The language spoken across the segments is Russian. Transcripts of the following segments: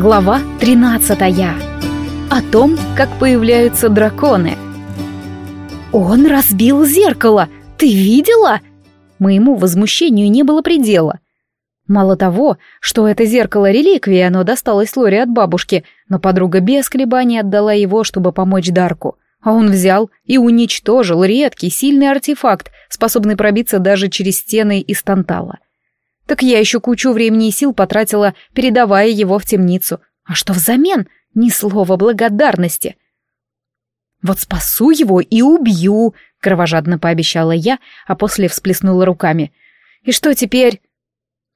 Глава 13. О том, как появляются драконы. Он разбил зеркало. Ты видела? Моему возмущению не было предела. Мало того, что это зеркало реликвии, оно досталось Лоре от бабушки, но подруга без колебаний отдала его, чтобы помочь Дарку. А он взял и уничтожил редкий, сильный артефакт, способный пробиться даже через стены из тантала. Так я еще кучу времени и сил потратила, передавая его в темницу. А что взамен? Ни слова благодарности. «Вот спасу его и убью», — кровожадно пообещала я, а после всплеснула руками. «И что теперь?»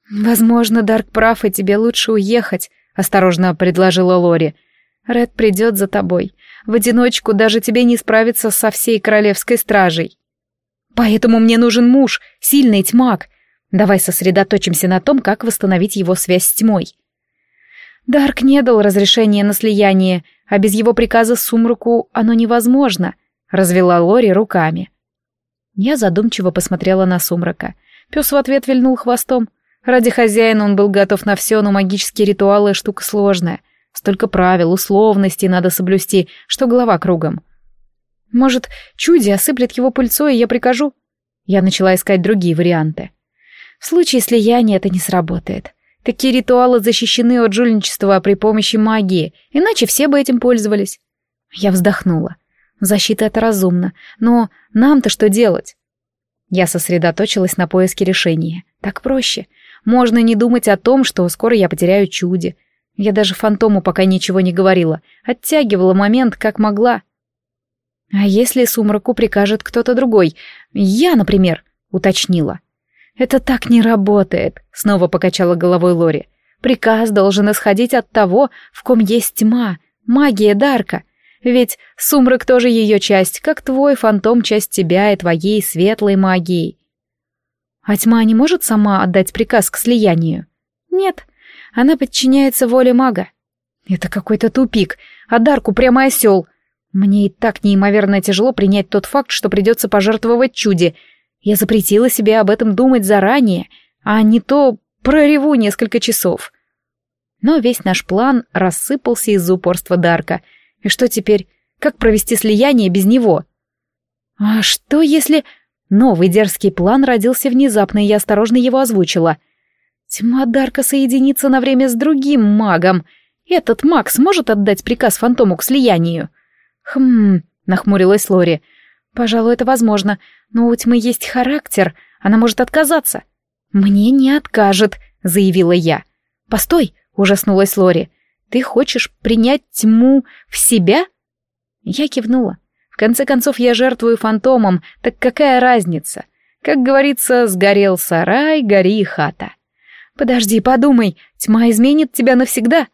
«Возможно, Дарк прав, и тебе лучше уехать», — осторожно предложила Лори. «Ред придет за тобой. В одиночку даже тебе не справиться со всей королевской стражей. Поэтому мне нужен муж, сильный тьмак, Давай сосредоточимся на том, как восстановить его связь с тьмой. Дарк не дал разрешения на слияние, а без его приказа Сумраку оно невозможно, развела Лори руками. Я задумчиво посмотрела на Сумрака. Пес в ответ вильнул хвостом. Ради хозяина он был готов на все, но магические ритуалы — штука сложная. Столько правил, условностей надо соблюсти, что голова кругом. Может, чуди осыплет его пыльцой, и я прикажу? Я начала искать другие варианты. В случае слияния это не сработает. Такие ритуалы защищены от жульничества при помощи магии, иначе все бы этим пользовались. Я вздохнула. Защита — это разумно, но нам-то что делать? Я сосредоточилась на поиске решения. Так проще. Можно не думать о том, что скоро я потеряю чуди. Я даже фантому пока ничего не говорила, оттягивала момент как могла. А если сумраку прикажет кто-то другой? Я, например, уточнила. «Это так не работает», — снова покачала головой Лори. «Приказ должен исходить от того, в ком есть тьма, магия Дарка. Ведь сумрак тоже ее часть, как твой фантом часть тебя и твоей светлой магии». «А тьма не может сама отдать приказ к слиянию?» «Нет, она подчиняется воле мага». «Это какой-то тупик, а Дарку прямо осел», мне и так неимоверно тяжело принять тот факт, что придется пожертвовать чуди, я запретила себе об этом думать заранее, а не то прореву несколько часов. Но весь наш план рассыпался из-за упорства Дарка. И что теперь? Как провести слияние без него? А что если... Новый дерзкий план родился внезапно, и я осторожно его озвучила. Тьма Дарка соединится на время с другим магом. Этот маг сможет отдать приказ фантому к слиянию? Хм, нахмурилась Лори. Пожалуй, это возможно, но у тьмы есть характер, она может отказаться. Мне не откажет, заявила я. Постой, ужаснулась Лори. Ты хочешь принять тьму в себя? Я кивнула. В конце концов, я жертвую фантомом, так какая разница? Как говорится, сгорел сарай, гори и хата. Подожди, подумай, тьма изменит тебя навсегда.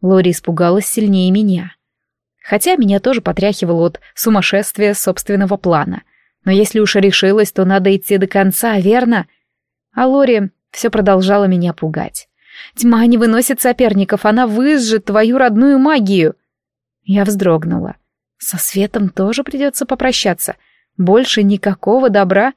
Лори испугалась сильнее меня. Хотя меня тоже потряхивало от сумасшествия собственного плана. Но если уж решилась, то надо идти до конца, верно? А Лори все продолжала меня пугать. «Тьма не выносит соперников, она выжжет твою родную магию!» Я вздрогнула. Со светом тоже придется попрощаться. Больше никакого добра.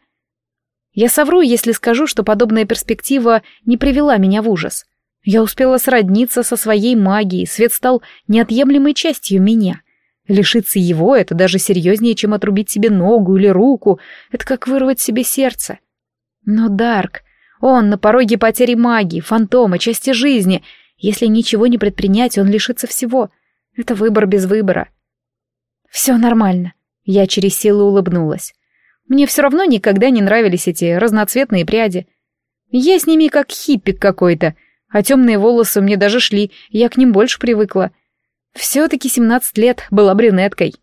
Я совру, если скажу, что подобная перспектива не привела меня в ужас. Я успела сродниться со своей магией, свет стал неотъемлемой частью меня. Лишиться его — это даже серьезнее, чем отрубить себе ногу или руку, это как вырвать себе сердце. Но Дарк, он на пороге потери магии, фантома, части жизни. Если ничего не предпринять, он лишится всего. Это выбор без выбора. Все нормально. Я через силу улыбнулась. Мне все равно никогда не нравились эти разноцветные пряди. Я с ними как хиппик какой-то — а темные волосы мне даже шли, я к ним больше привыкла. Все-таки семнадцать лет была брюнеткой.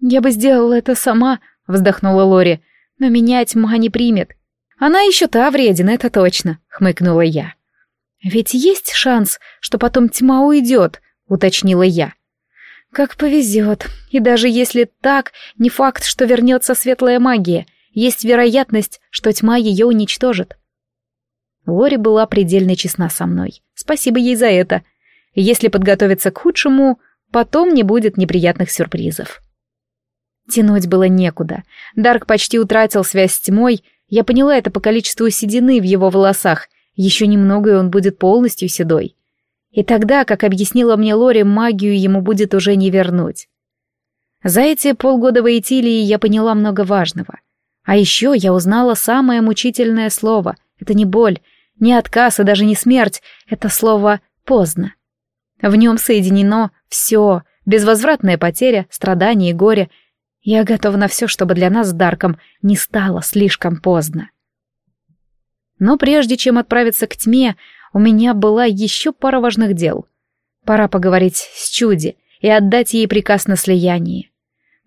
«Я бы сделала это сама», — вздохнула Лори, — «но меня тьма не примет». «Она еще та вредина, это точно», — хмыкнула я. «Ведь есть шанс, что потом тьма уйдет», — уточнила я. «Как повезет. И даже если так, не факт, что вернется светлая магия. Есть вероятность, что тьма ее уничтожит. Лори была предельно честна со мной. Спасибо ей за это. Если подготовиться к худшему, потом не будет неприятных сюрпризов. Тянуть было некуда. Дарк почти утратил связь с тьмой. Я поняла это по количеству седины в его волосах. Еще немного, и он будет полностью седой. И тогда, как объяснила мне Лори, магию ему будет уже не вернуть. За эти полгода в Эйтилии я поняла много важного. А еще я узнала самое мучительное слово. Это не боль, не отказ и даже не смерть. Это слово «поздно». В нем соединено все, безвозвратная потеря, страдания и горе. Я готова на все, чтобы для нас с Дарком не стало слишком поздно. Но прежде чем отправиться к тьме, у меня была еще пара важных дел. Пора поговорить с Чуди и отдать ей приказ на слияние.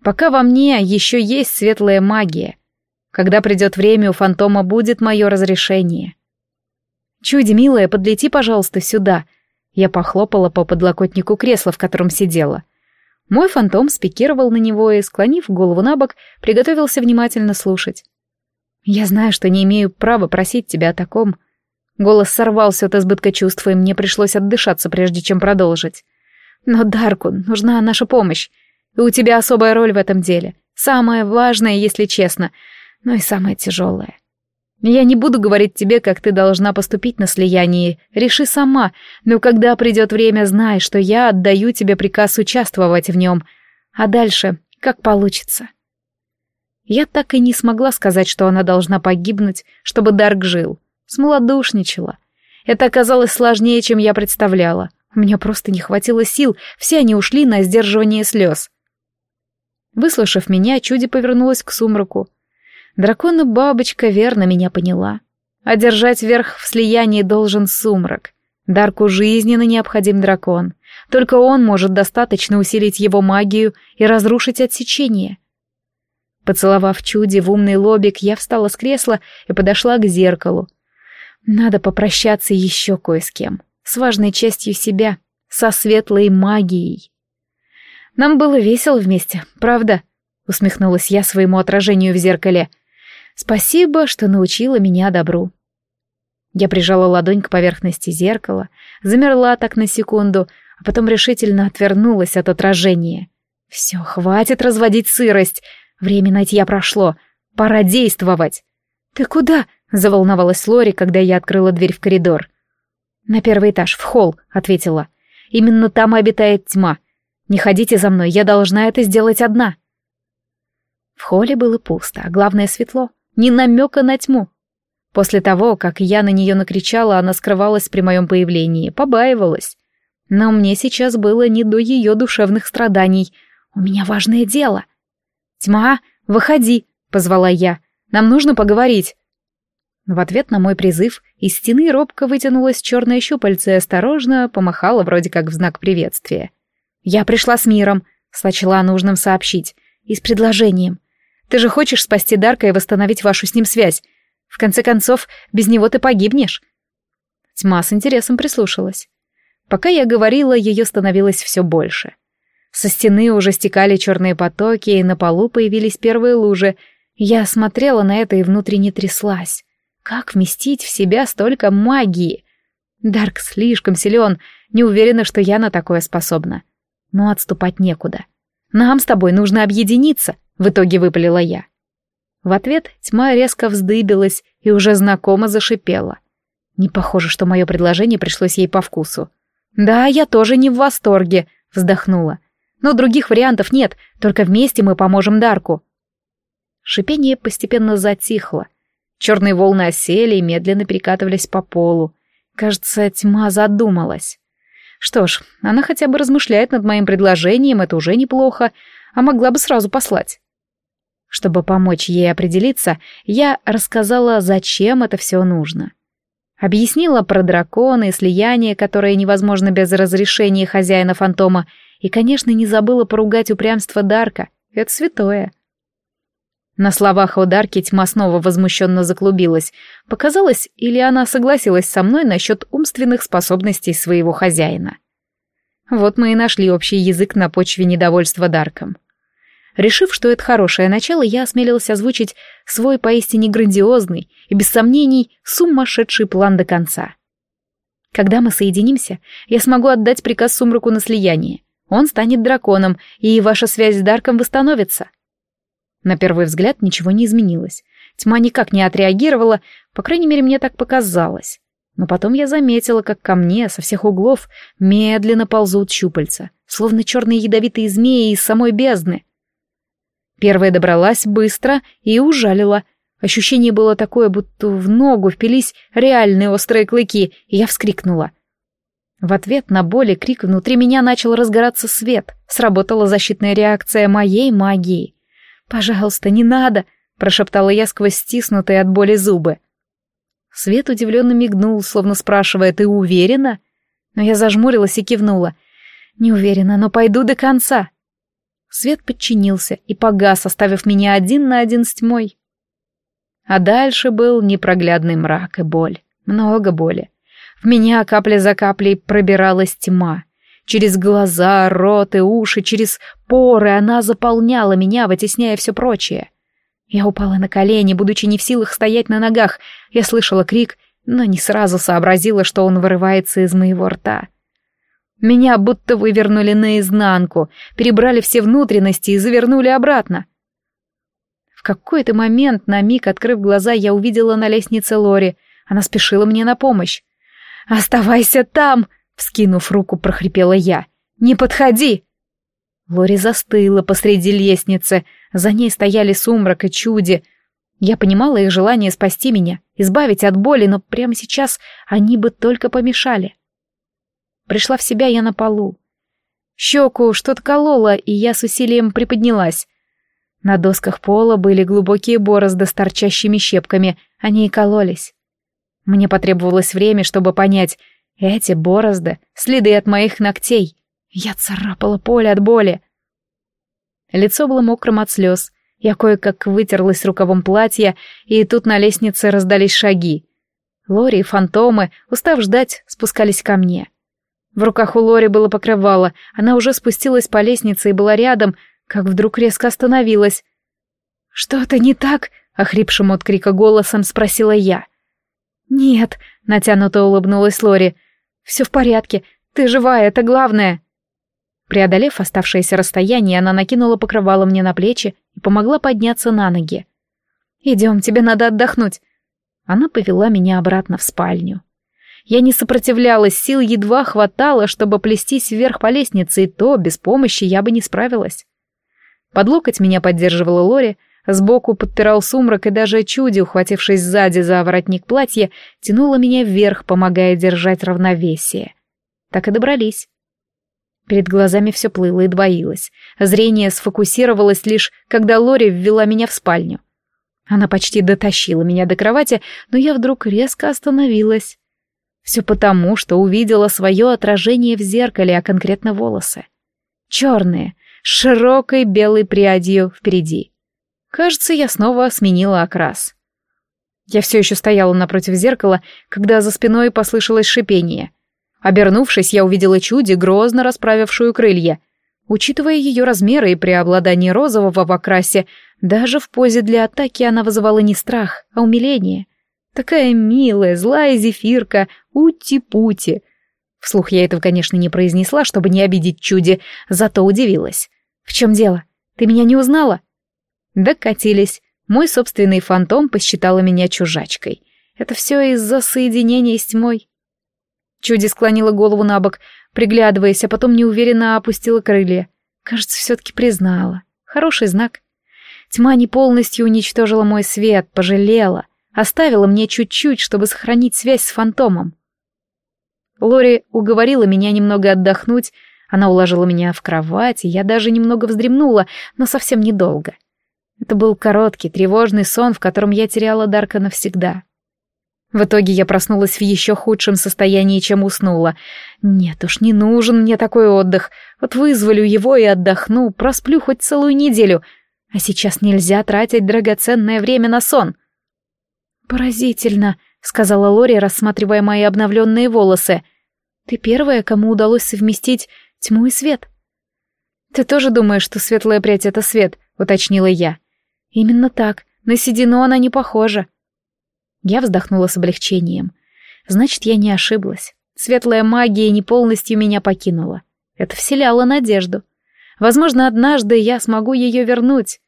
Пока во мне еще есть светлая магия. Когда придет время, у фантома будет мое разрешение. «Чуди, милая, подлети, пожалуйста, сюда». Я похлопала по подлокотнику кресла, в котором сидела. Мой фантом спикировал на него и, склонив голову на бок, приготовился внимательно слушать. «Я знаю, что не имею права просить тебя о таком». Голос сорвался от избытка чувств, и мне пришлось отдышаться, прежде чем продолжить. «Но Дарку нужна наша помощь, и у тебя особая роль в этом деле. Самая важная, если честно, но и самая тяжелая. Я не буду говорить тебе, как ты должна поступить на слиянии, реши сама, но когда придет время, знай, что я отдаю тебе приказ участвовать в нем, а дальше как получится». Я так и не смогла сказать, что она должна погибнуть, чтобы Дарк жил. Смолодушничала. Это оказалось сложнее, чем я представляла. У меня просто не хватило сил, все они ушли на сдерживание слез. Выслушав меня, чуди повернулась к сумраку. Дракона-бабочка верно меня поняла. Одержать верх в слиянии должен сумрак. Дарку жизненно необходим дракон. Только он может достаточно усилить его магию и разрушить отсечение. Поцеловав чуди в умный лобик, я встала с кресла и подошла к зеркалу. Надо попрощаться еще кое с кем, с важной частью себя, со светлой магией. Нам было весело вместе, правда? Усмехнулась я своему отражению в зеркале. Спасибо, что научила меня добру. Я прижала ладонь к поверхности зеркала, замерла так на секунду, а потом решительно отвернулась от отражения. Все, хватит разводить сырость. Время нытья прошло. Пора действовать. «Ты куда?» — заволновалась Лори, когда я открыла дверь в коридор. «На первый этаж, в холл», — ответила. «Именно там обитает тьма. Не ходите за мной, я должна это сделать одна». В холле было пусто, а главное светло. Ни намека на тьму. После того, как я на нее накричала, она скрывалась при моем появлении, побаивалась. Но мне сейчас было не до ее душевных страданий. У меня важное дело. «Тьма, выходи!» — позвала я. «Нам нужно поговорить!» В ответ на мой призыв из стены робко вытянулась черная щупальце и осторожно помахала вроде как в знак приветствия. «Я пришла с миром», — сочла нужным сообщить, и с предложением. «Ты же хочешь спасти Дарка и восстановить вашу с ним связь? В конце концов, без него ты погибнешь». Тьма с интересом прислушалась. Пока я говорила, ее становилось все больше. Со стены уже стекали черные потоки, и на полу появились первые лужи. Я смотрела на это и внутренне тряслась. Как вместить в себя столько магии? Дарк слишком силен, не уверена, что я на такое способна. Но отступать некуда. Нам с тобой нужно объединиться, в итоге выпалила я. В ответ тьма резко вздыбилась и уже знакомо зашипела. Не похоже, что мое предложение пришлось ей по вкусу. «Да, я тоже не в восторге», — вздохнула. Но других вариантов нет, только вместе мы поможем Дарку. Шипение постепенно затихло. Черные волны осели и медленно перекатывались по полу. Кажется, тьма задумалась. Что ж, она хотя бы размышляет над моим предложением, это уже неплохо, а могла бы сразу послать. Чтобы помочь ей определиться, я рассказала, зачем это все нужно. Объяснила про дракона и слияние, которое невозможно без разрешения хозяина фантома, и, конечно, не забыла поругать упрямство Дарка. Это святое. На словах у Дарки тьма снова возмущенно заклубилась. Показалось, или она согласилась со мной насчет умственных способностей своего хозяина. Вот мы и нашли общий язык на почве недовольства Дарком. Решив, что это хорошее начало, я осмелилась озвучить свой поистине грандиозный и, без сомнений, сумасшедший план до конца. Когда мы соединимся, я смогу отдать приказ Сумраку на слияние. Он станет драконом, и ваша связь с Дарком восстановится. На первый взгляд ничего не изменилось. Тьма никак не отреагировала, по крайней мере, мне так показалось. Но потом я заметила, как ко мне со всех углов медленно ползут щупальца, словно черные ядовитые змеи из самой бездны. Первая добралась быстро и ужалила. Ощущение было такое, будто в ногу впились реальные острые клыки, и я вскрикнула. В ответ на боль крик внутри меня начал разгораться свет. Сработала защитная реакция моей магии. «Пожалуйста, не надо!» — прошептала я сквозь стиснутые от боли зубы. Свет удивленно мигнул, словно спрашивая, «Ты уверена?» Но я зажмурилась и кивнула. «Не уверена, но пойду до конца». Свет подчинился и погас, оставив меня один на один с тьмой. А дальше был непроглядный мрак и боль. Много боли. В меня капля за каплей пробиралась тьма. Через глаза, рот и уши, через поры она заполняла меня, вытесняя все прочее. Я упала на колени, будучи не в силах стоять на ногах. Я слышала крик, но не сразу сообразила, что он вырывается из моего рта. Меня будто вывернули наизнанку, перебрали все внутренности и завернули обратно. В какой-то момент, на миг открыв глаза, я увидела на лестнице Лори. Она спешила мне на помощь. «Оставайся там!» — вскинув руку, прохрипела я. «Не подходи!» Лори застыла посреди лестницы, за ней стояли сумрак и чуди. Я понимала их желание спасти меня, избавить от боли, но прямо сейчас они бы только помешали. Пришла в себя я на полу. Щеку что-то кололо, и я с усилием приподнялась. На досках пола были глубокие борозды с торчащими щепками, они и кололись. Мне потребовалось время, чтобы понять, эти борозды — следы от моих ногтей. Я царапала поле от боли. Лицо было мокрым от слез. Я кое-как вытерлась рукавом платья, и тут на лестнице раздались шаги. Лори и фантомы, устав ждать, спускались ко мне. В руках у Лори было покрывало, она уже спустилась по лестнице и была рядом, как вдруг резко остановилась. «Что-то не так?» — охрипшим от крика голосом спросила я. «Нет», — натянуто улыбнулась Лори. «Все в порядке, ты живая, это главное». Преодолев оставшееся расстояние, она накинула покрывало мне на плечи и помогла подняться на ноги. «Идем, тебе надо отдохнуть». Она повела меня обратно в спальню. Я не сопротивлялась, сил едва хватало, чтобы плестись вверх по лестнице, и то без помощи я бы не справилась. Под локоть меня поддерживала Лори, сбоку подпирал сумрак, и даже чуди, ухватившись сзади за воротник платья, тянула меня вверх, помогая держать равновесие. Так и добрались. Перед глазами все плыло и двоилось. Зрение сфокусировалось лишь, когда Лори ввела меня в спальню. Она почти дотащила меня до кровати, но я вдруг резко остановилась. Все потому, что увидела свое отражение в зеркале, а конкретно волосы. Черные, с широкой белой прядью впереди. Кажется, я снова сменила окрас. Я все еще стояла напротив зеркала, когда за спиной послышалось шипение. Обернувшись, я увидела чуди, грозно расправившую крылья. Учитывая ее размеры и преобладание розового в окрасе, даже в позе для атаки она вызывала не страх, а умиление. Такая милая, злая зефирка, ути-пути. Вслух я этого, конечно, не произнесла, чтобы не обидеть чуди, зато удивилась. «В чем дело? Ты меня не узнала?» Докатились. Мой собственный фантом посчитала меня чужачкой. Это все из-за соединения с тьмой. Чуди склонила голову на бок, приглядываясь, а потом неуверенно опустила крылья. Кажется, все-таки признала. Хороший знак. Тьма не полностью уничтожила мой свет, пожалела. Оставила мне чуть-чуть, чтобы сохранить связь с фантомом. Лори уговорила меня немного отдохнуть, она уложила меня в кровать, и я даже немного вздремнула, но совсем недолго. Это был короткий, тревожный сон, в котором я теряла Дарка навсегда. В итоге я проснулась в еще худшем состоянии, чем уснула. Нет уж, не нужен мне такой отдых. Вот вызволю его и отдохну, просплю хоть целую неделю. А сейчас нельзя тратить драгоценное время на сон. «Поразительно», — сказала Лори, рассматривая мои обновленные волосы. «Ты первая, кому удалось совместить тьму и свет». «Ты тоже думаешь, что светлая прядь — это свет?» — уточнила я. «Именно так. На седину она не похожа». Я вздохнула с облегчением. Значит, я не ошиблась. Светлая магия не полностью меня покинула. Это вселяло надежду. Возможно, однажды я смогу ее вернуть.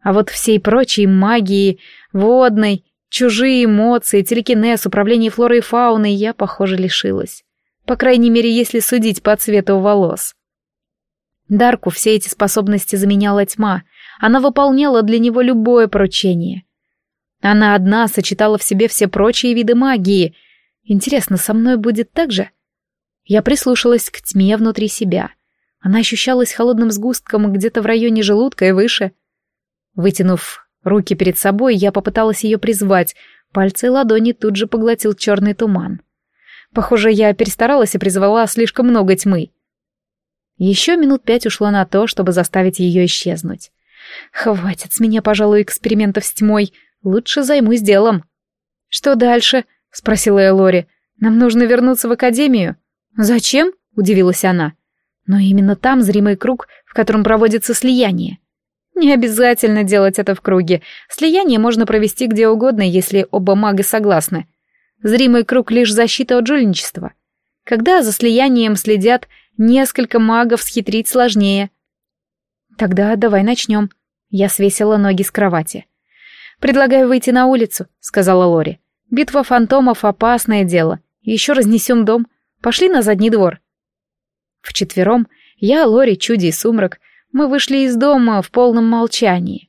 А вот всей прочей магии, водной, Чужие эмоции, телекинез, управление флорой и фауной я, похоже, лишилась. По крайней мере, если судить по цвету волос. Дарку все эти способности заменяла тьма. Она выполняла для него любое поручение. Она одна сочетала в себе все прочие виды магии. Интересно, со мной будет так же? Я прислушалась к тьме внутри себя. Она ощущалась холодным сгустком где-то в районе желудка и выше. Вытянув руки перед собой, я попыталась ее призвать. Пальцы и ладони тут же поглотил черный туман. Похоже, я перестаралась и призвала слишком много тьмы. Еще минут пять ушло на то, чтобы заставить ее исчезнуть. Хватит с меня, пожалуй, экспериментов с тьмой. Лучше займусь делом. Что дальше? спросила Элори. Нам нужно вернуться в академию. Зачем? удивилась она. Но именно там зримый круг, в котором проводится слияние. Не обязательно делать это в круге. Слияние можно провести где угодно, если оба мага согласны. Зримый круг — лишь защита от жульничества. Когда за слиянием следят несколько магов, схитрить сложнее. Тогда давай начнем. Я свесила ноги с кровати. «Предлагаю выйти на улицу», — сказала Лори. «Битва фантомов — опасное дело. Еще разнесем дом. Пошли на задний двор». Вчетвером, я, Лори, Чуди и Сумрак, мы вышли из дома в полном молчании.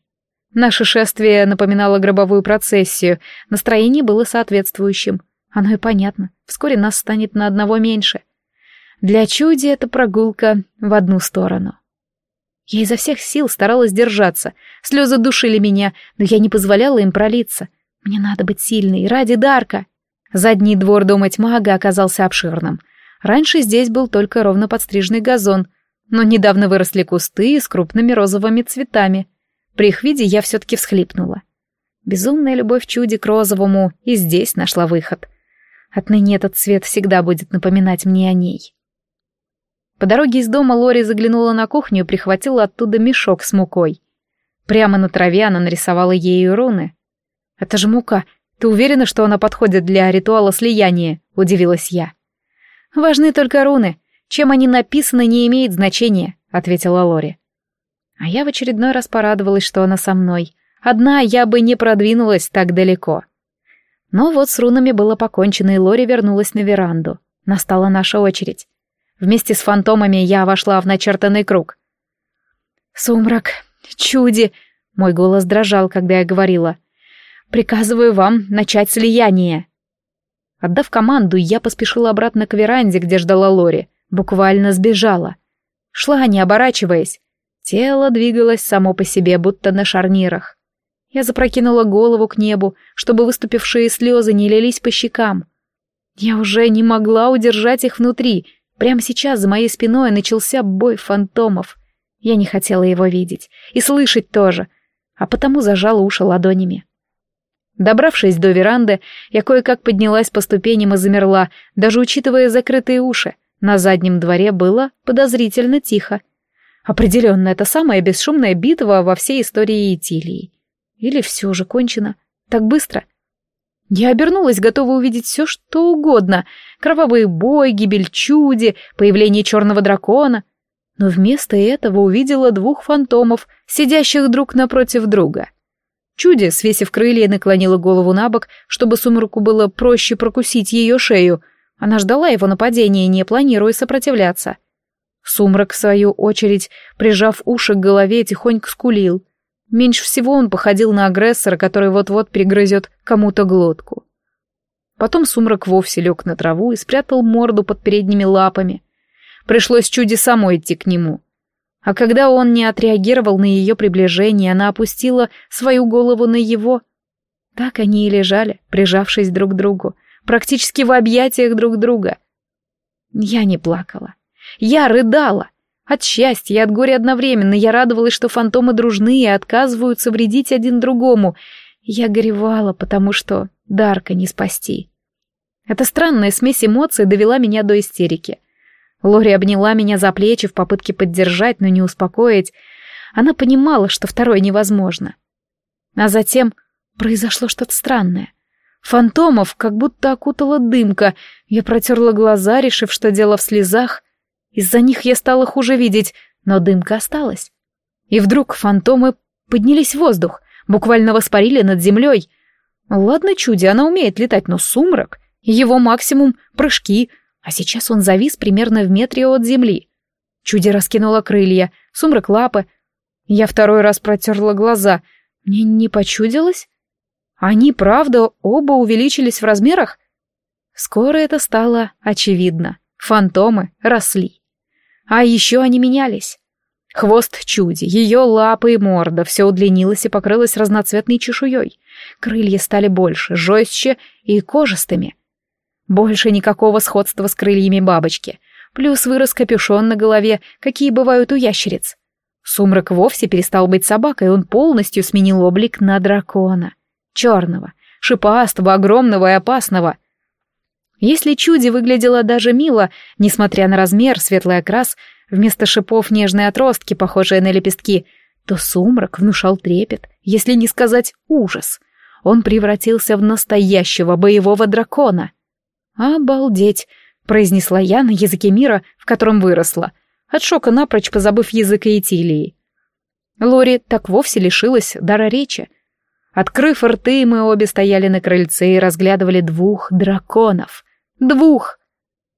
Наше шествие напоминало гробовую процессию, настроение было соответствующим. Оно и понятно, вскоре нас станет на одного меньше. Для Чуди это прогулка в одну сторону. Я изо всех сил старалась держаться, слезы душили меня, но я не позволяла им пролиться. Мне надо быть сильной, ради Дарка. Задний двор дома Тьмага оказался обширным. Раньше здесь был только ровно подстриженный газон, но недавно выросли кусты с крупными розовыми цветами — при их виде я все-таки всхлипнула. Безумная любовь чуди к розовому и здесь нашла выход. Отныне этот цвет всегда будет напоминать мне о ней. По дороге из дома Лори заглянула на кухню и прихватила оттуда мешок с мукой. Прямо на траве она нарисовала ею руны. «Это же мука. Ты уверена, что она подходит для ритуала слияния?» — удивилась я. «Важны только руны. Чем они написаны, не имеет значения», — ответила Лори. А я в очередной раз порадовалась, что она со мной. Одна я бы не продвинулась так далеко. Но вот с рунами было покончено, и Лори вернулась на веранду. Настала наша очередь. Вместе с фантомами я вошла в начертанный круг. «Сумрак, чуди!» — мой голос дрожал, когда я говорила. «Приказываю вам начать слияние!» Отдав команду, я поспешила обратно к веранде, где ждала Лори. Буквально сбежала. Шла, не оборачиваясь. Тело двигалось само по себе, будто на шарнирах. Я запрокинула голову к небу, чтобы выступившие слезы не лились по щекам. Я уже не могла удержать их внутри. Прямо сейчас за моей спиной начался бой фантомов. Я не хотела его видеть. И слышать тоже. А потому зажала уши ладонями. Добравшись до веранды, я кое-как поднялась по ступеням и замерла, даже учитывая закрытые уши. На заднем дворе было подозрительно тихо. Определенно, это самая бесшумная битва во всей истории Итилии. Или все уже кончено? Так быстро? Я обернулась, готова увидеть все, что угодно. Кровавый бой, гибель чуди, появление черного дракона. Но вместо этого увидела двух фантомов, сидящих друг напротив друга. Чуди, свесив крылья, наклонила голову на бок, чтобы сумраку было проще прокусить ее шею. Она ждала его нападения, не планируя сопротивляться. Сумрак, в свою очередь, прижав уши к голове, тихонько скулил. Меньше всего он походил на агрессора, который вот-вот перегрызет кому-то глотку. Потом сумрак вовсе лег на траву и спрятал морду под передними лапами. Пришлось чуде самой идти к нему. А когда он не отреагировал на ее приближение, она опустила свою голову на его. Так они и лежали, прижавшись друг к другу, практически в объятиях друг друга. Я не плакала. Я рыдала. От счастья и от горя одновременно я радовалась, что фантомы дружны и отказываются вредить один другому. Я горевала, потому что Дарка не спасти. Эта странная смесь эмоций довела меня до истерики. Лори обняла меня за плечи в попытке поддержать, но не успокоить. Она понимала, что второе невозможно. А затем произошло что-то странное. Фантомов как будто окутала дымка. Я протерла глаза, решив, что дело в слезах, из-за них я стала хуже видеть, но дымка осталась. И вдруг фантомы поднялись в воздух, буквально воспарили над землей. Ладно, чуди, она умеет летать, но сумрак, его максимум — прыжки, а сейчас он завис примерно в метре от земли. Чуди раскинула крылья, сумрак лапы. Я второй раз протерла глаза. Мне не почудилось? Они, правда, оба увеличились в размерах? Скоро это стало очевидно. Фантомы росли. А еще они менялись. Хвост чуди, ее лапы и морда, все удлинилось и покрылось разноцветной чешуей. Крылья стали больше, жестче и кожистыми. Больше никакого сходства с крыльями бабочки. Плюс вырос капюшон на голове, какие бывают у ящериц. Сумрак вовсе перестал быть собакой, он полностью сменил облик на дракона. Черного, шипастого, огромного и опасного. Если чуди выглядела даже мило, несмотря на размер, светлый окрас, вместо шипов нежные отростки, похожие на лепестки, то сумрак внушал трепет, если не сказать ужас. Он превратился в настоящего боевого дракона. «Обалдеть!» — произнесла я на языке мира, в котором выросла, от шока напрочь позабыв язык Этилии. Лори так вовсе лишилась дара речи. Открыв рты, мы обе стояли на крыльце и разглядывали двух драконов. Двух!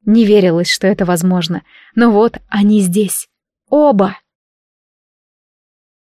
Не верилось, что это возможно, но вот они здесь. Оба!